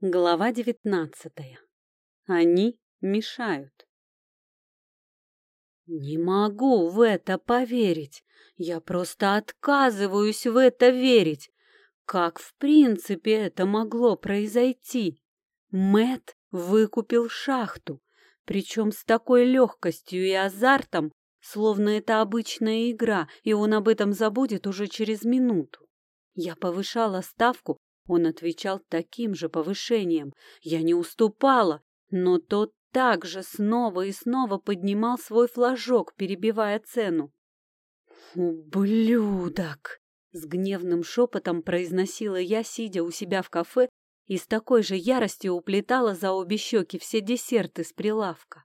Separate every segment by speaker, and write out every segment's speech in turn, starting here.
Speaker 1: Глава девятнадцатая. Они мешают. Не могу в это поверить. Я просто отказываюсь в это верить. Как в принципе это могло произойти? Мэт выкупил шахту, причем с такой легкостью и азартом, словно это обычная игра, и он об этом забудет уже через минуту. Я повышала ставку он отвечал таким же повышением. Я не уступала, но тот также снова и снова поднимал свой флажок, перебивая цену. «Ублюдок!» — с гневным шепотом произносила я, сидя у себя в кафе, и с такой же яростью уплетала за обе щеки все десерты с прилавка.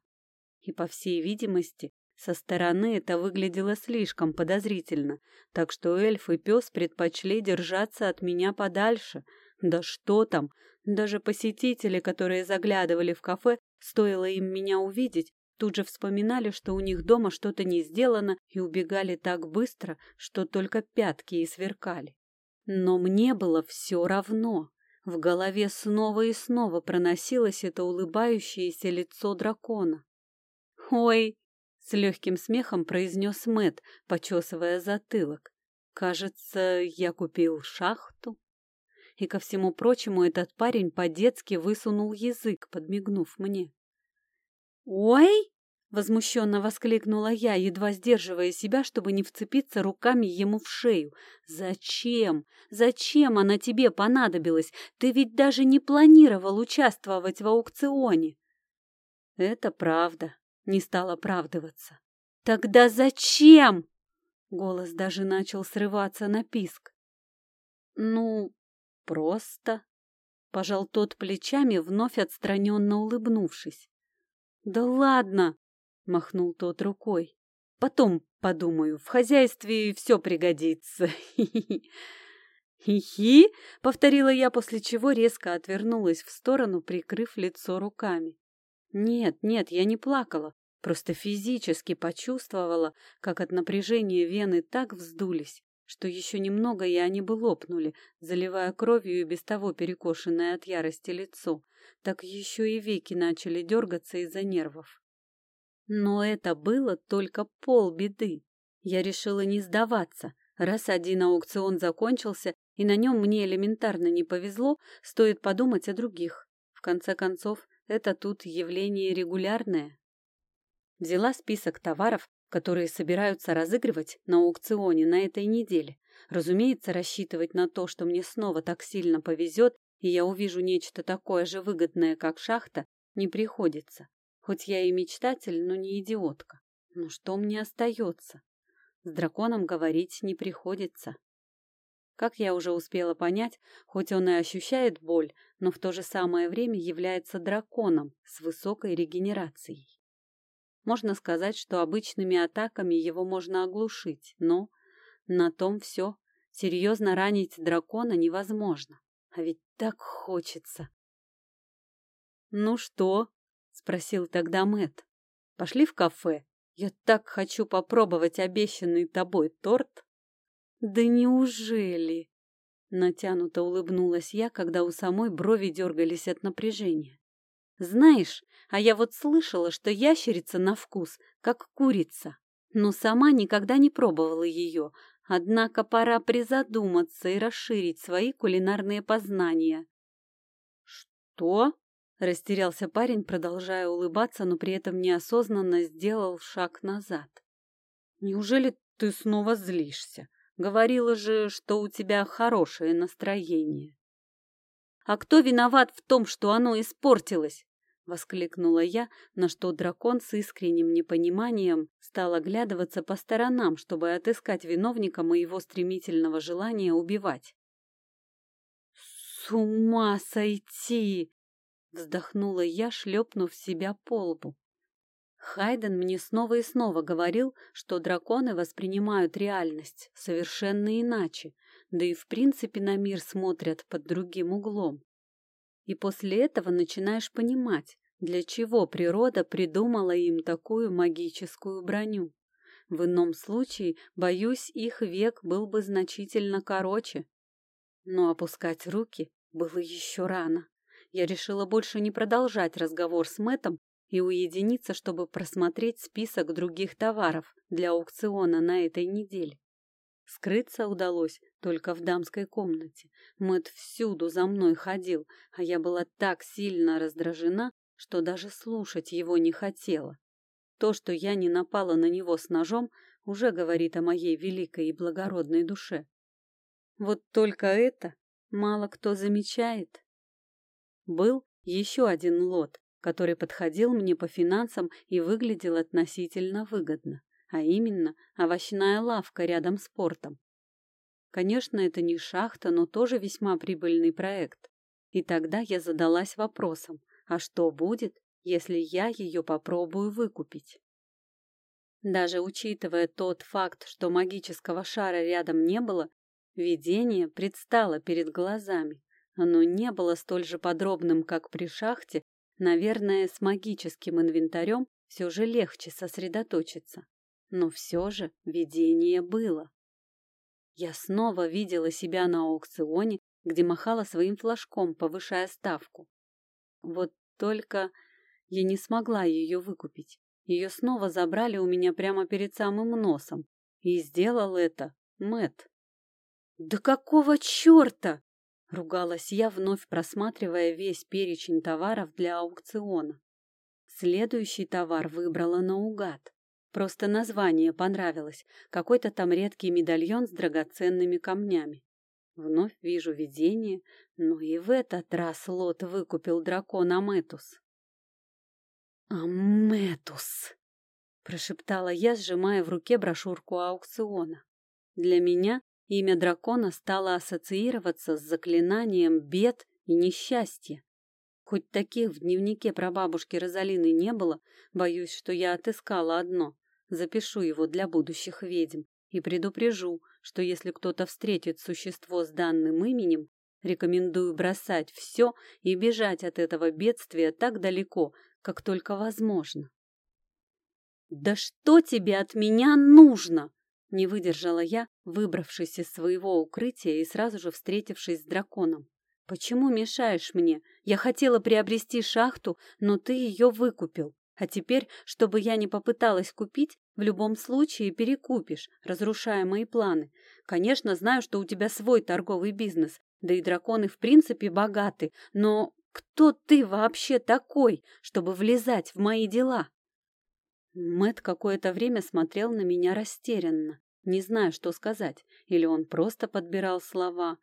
Speaker 1: И, по всей видимости, со стороны это выглядело слишком подозрительно, так что эльф и пес предпочли держаться от меня подальше. Да что там, даже посетители, которые заглядывали в кафе, стоило им меня увидеть, тут же вспоминали, что у них дома что-то не сделано, и убегали так быстро, что только пятки и сверкали. Но мне было все равно. В голове снова и снова проносилось это улыбающееся лицо дракона. «Ой, с легким смехом произнес Мэт, почесывая затылок. Кажется, я купил шахту. И ко всему прочему этот парень по-детски высунул язык, подмигнув мне. «Ой!» — возмущенно воскликнула я, едва сдерживая себя, чтобы не вцепиться руками ему в шею. «Зачем? Зачем она тебе понадобилась? Ты ведь даже не планировал участвовать в аукционе!» «Это правда», не стал оправдываться. «Тогда зачем?» Голос даже начал срываться на писк. «Ну, просто...» Пожал тот плечами, вновь отстраненно улыбнувшись. «Да ладно!» — махнул тот рукой. «Потом подумаю, в хозяйстве все пригодится. «Хи-хи!» — повторила я, после чего резко отвернулась в сторону, прикрыв лицо руками. Нет, нет, я не плакала, просто физически почувствовала, как от напряжения вены так вздулись, что еще немного и они бы лопнули, заливая кровью и без того перекошенное от ярости лицо, так еще и веки начали дергаться из-за нервов. Но это было только полбеды. Я решила не сдаваться. Раз один аукцион закончился, и на нем мне элементарно не повезло, стоит подумать о других. В конце концов, это тут явление регулярное. Взяла список товаров, которые собираются разыгрывать на аукционе на этой неделе. Разумеется, рассчитывать на то, что мне снова так сильно повезет, и я увижу нечто такое же выгодное, как шахта, не приходится. Хоть я и мечтатель, но не идиотка. Но что мне остается? С драконом говорить не приходится. Как я уже успела понять, хоть он и ощущает боль, но в то же самое время является драконом с высокой регенерацией. Можно сказать, что обычными атаками его можно оглушить, но на том все. Серьезно ранить дракона невозможно. А ведь так хочется. «Ну что?» — спросил тогда Мэт. «Пошли в кафе. Я так хочу попробовать обещанный тобой торт». «Да неужели?» Натянуто улыбнулась я, когда у самой брови дергались от напряжения. «Знаешь, а я вот слышала, что ящерица на вкус, как курица, но сама никогда не пробовала ее, однако пора призадуматься и расширить свои кулинарные познания». «Что?» — растерялся парень, продолжая улыбаться, но при этом неосознанно сделал шаг назад. «Неужели ты снова злишься?» Говорила же, что у тебя хорошее настроение. А кто виноват в том, что оно испортилось? Воскликнула я, на что дракон с искренним непониманием стал оглядываться по сторонам, чтобы отыскать виновника моего стремительного желания убивать. «С ума сойти!» — вздохнула я, шлепнув себя по лбу. Хайден мне снова и снова говорил, что драконы воспринимают реальность совершенно иначе, да и в принципе на мир смотрят под другим углом. И после этого начинаешь понимать, для чего природа придумала им такую магическую броню. В ином случае, боюсь, их век был бы значительно короче. Но опускать руки было еще рано. я решила больше не продолжать разговор с Мэтом и уединиться, чтобы просмотреть список других товаров для аукциона на этой неделе. Скрыться удалось только в дамской комнате. Мэт всюду за мной ходил, а я была так сильно раздражена, что даже слушать его не хотела. То, что я не напала на него с ножом, уже говорит о моей великой и благородной душе. Вот только это мало кто замечает. Был еще один лот, который подходил мне по финансам и выглядел относительно выгодно, а именно овощная лавка рядом с портом. Конечно, это не шахта, но тоже весьма прибыльный проект. И тогда я задалась вопросом, а что будет, если я ее попробую выкупить? Даже учитывая тот факт, что магического шара рядом не было, видение предстало перед глазами. Оно не было столь же подробным, как при шахте, наверное, с магическим инвентарем все же легче сосредоточиться. Но все же видение было. Я снова видела себя на аукционе, где махала своим флажком, повышая ставку. Вот только я не смогла ее выкупить. Ее снова забрали у меня прямо перед самым носом. И сделал это Мэт. «Да какого черта?» — ругалась я, вновь просматривая весь перечень товаров для аукциона. Следующий товар выбрала наугад. Просто название понравилось. Какой-то там редкий медальон с драгоценными камнями. Вновь вижу видение, но и в этот раз Лот выкупил дракона Аметус. «Аметус!» — прошептала я, сжимая в руке брошюрку аукциона. Для меня имя дракона стало ассоциироваться с заклинанием бед и несчастья. Хоть таких в дневнике про бабушки Розалины не было, боюсь, что я отыскала одно. Запишу его для будущих ведьм и предупрежу, что если кто-то встретит существо с данным именем, рекомендую бросать все и бежать от этого бедствия так далеко, как только возможно. «Да что тебе от меня нужно?» Не выдержала я, выбравшись из своего укрытия и сразу же встретившись с драконом. «Почему мешаешь мне? Я хотела приобрести шахту, но ты ее выкупил. А теперь, чтобы я не попыталась купить, в любом случае перекупишь, разрушая мои планы. Конечно, знаю, что у тебя свой торговый бизнес, да и драконы в принципе богаты, но кто ты вообще такой, чтобы влезать в мои дела? Мэт какое-то время смотрел на меня растерянно, не зная, что сказать, или он просто подбирал слова.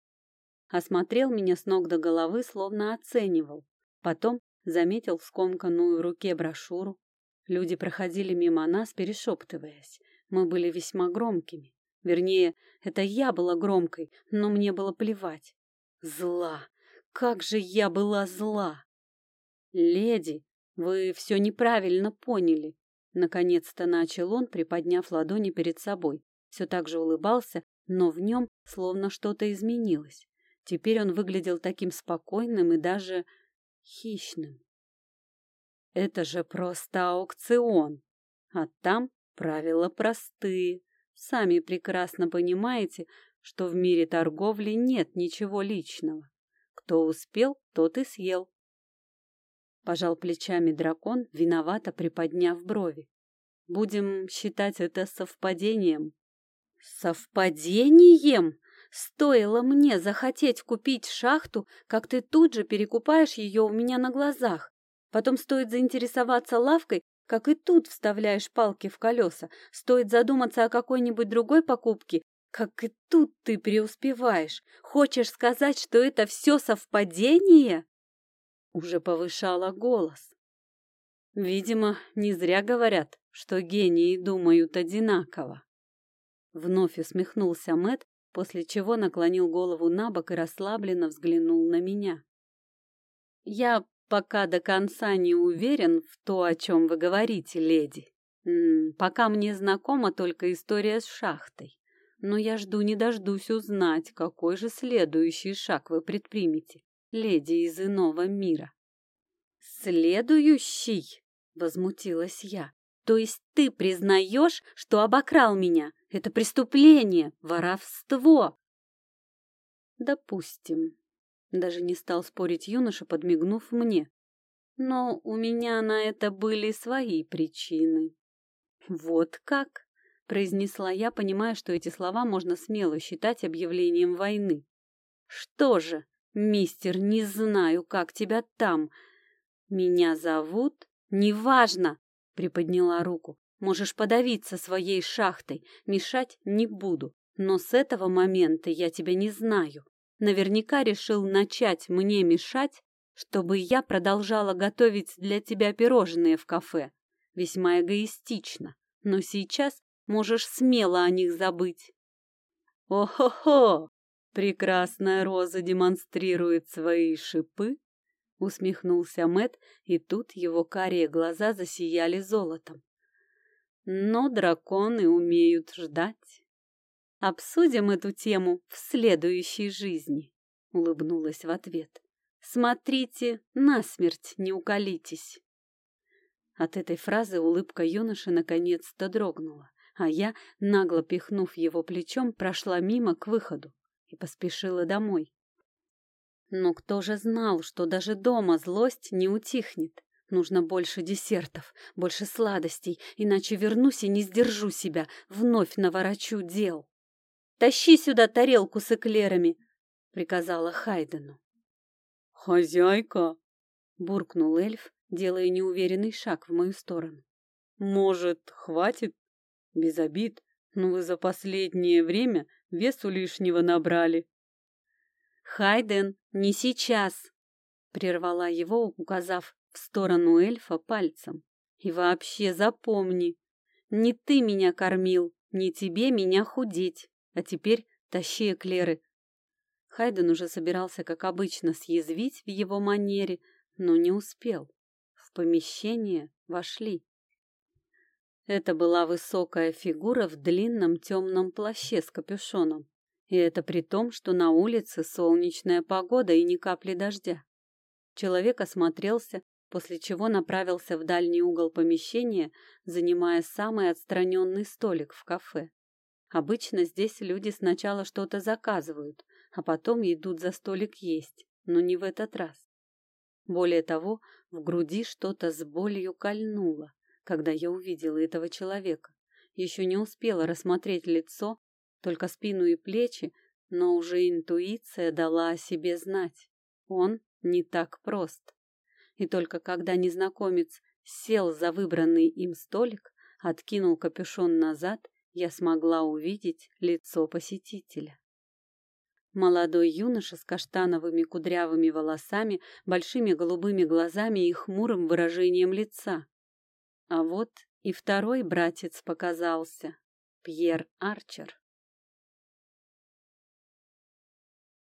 Speaker 1: Осмотрел меня с ног до головы, словно оценивал. Потом заметил в скомканную в руке брошюру. Люди проходили мимо нас, перешептываясь. Мы были весьма громкими. Вернее, это я была громкой, но мне было плевать. Зла! Как же я была зла! Леди, вы все неправильно поняли. Наконец-то начал он, приподняв ладони перед собой. Все так же улыбался, но в нем словно что-то изменилось. Теперь он выглядел таким спокойным и даже хищным. Это же просто аукцион, а там правила простые. Сами прекрасно понимаете, что в мире торговли нет ничего личного. Кто успел, тот и съел. Пожал плечами дракон, виновато приподняв брови. Будем считать это совпадением. Совпадением? Стоило мне захотеть купить шахту, как ты тут же перекупаешь ее у меня на глазах. Потом стоит заинтересоваться лавкой, как и тут вставляешь палки в колеса. Стоит задуматься о какой-нибудь другой покупке, как и тут ты преуспеваешь. Хочешь сказать, что это все совпадение? Уже повышала голос. Видимо, не зря говорят, что гении думают одинаково. Вновь усмехнулся Мэт, после чего наклонил голову на бок и расслабленно взглянул на меня. Я пока до конца не уверен в то, о чем вы говорите, леди. М -м, пока мне знакома только история с шахтой но я жду не дождусь узнать, какой же следующий шаг вы предпримете, леди из иного мира. «Следующий?» — возмутилась я. «То есть ты признаешь, что обокрал меня? Это преступление, воровство!» «Допустим. Даже не стал спорить юноша, подмигнув мне. Но у меня на это были свои причины. Вот как? произнесла я, понимая, что эти слова можно смело считать объявлением войны. Что же, мистер, не знаю, как тебя там. Меня зовут? Неважно, приподняла руку. Можешь подавиться своей шахтой, мешать не буду. Но с этого момента я тебя не знаю. Наверняка решил начать мне мешать, чтобы я продолжала готовить для тебя пирожные в кафе. Весьма эгоистично. Но сейчас можешь смело о них забыть. О-хо-хо! Прекрасная роза демонстрирует свои шипы, усмехнулся Мэт, и тут его карие глаза засияли золотом. Но драконы умеют ждать. Обсудим эту тему в следующей жизни, улыбнулась в ответ. Смотрите, насмерть не уколитесь. От этой фразы улыбка юноши наконец-то дрогнула, а я, нагло пихнув его плечом, прошла мимо к выходу и поспешила домой. Но кто же знал, что даже дома злость не утихнет? Нужно больше десертов, больше сладостей, иначе вернусь и не сдержу себя, вновь наворочу дел. «Тащи сюда тарелку с эклерами!» — приказала Хайдену.
Speaker 2: «Хозяйка!» — буркнул эльф, делая неуверенный шаг в мою сторону. «Может, хватит? Без обид, но вы за последнее время весу лишнего набрали».
Speaker 1: «Хайден, не сейчас!» — прервала его, указав в сторону эльфа пальцем. «И вообще запомни, не ты меня кормил, не тебе меня худеть, а теперь тащи эклеры». Хайден уже собирался, как обычно, съязвить в его манере, но не успел. В помещение вошли. Это была высокая фигура в длинном темном плаще с капюшоном. И это при том, что на улице солнечная погода и ни капли дождя. Человек осмотрелся, после чего направился в дальний угол помещения, занимая самый отстраненный столик в кафе. Обычно здесь люди сначала что-то заказывают, а потом идут за столик есть, но не в этот раз. Более того, в груди что-то с болью кольнуло, когда я увидела этого человека. Еще не успела рассмотреть лицо, только спину и плечи, но уже интуиция дала о себе знать. Он не так прост. И только когда незнакомец сел за выбранный им столик, откинул капюшон назад, я смогла увидеть лицо посетителя. Молодой юноша с каштановыми кудрявыми волосами, большими голубыми глазами и хмурым выражением лица. А вот и второй братец показался, Пьер Арчер.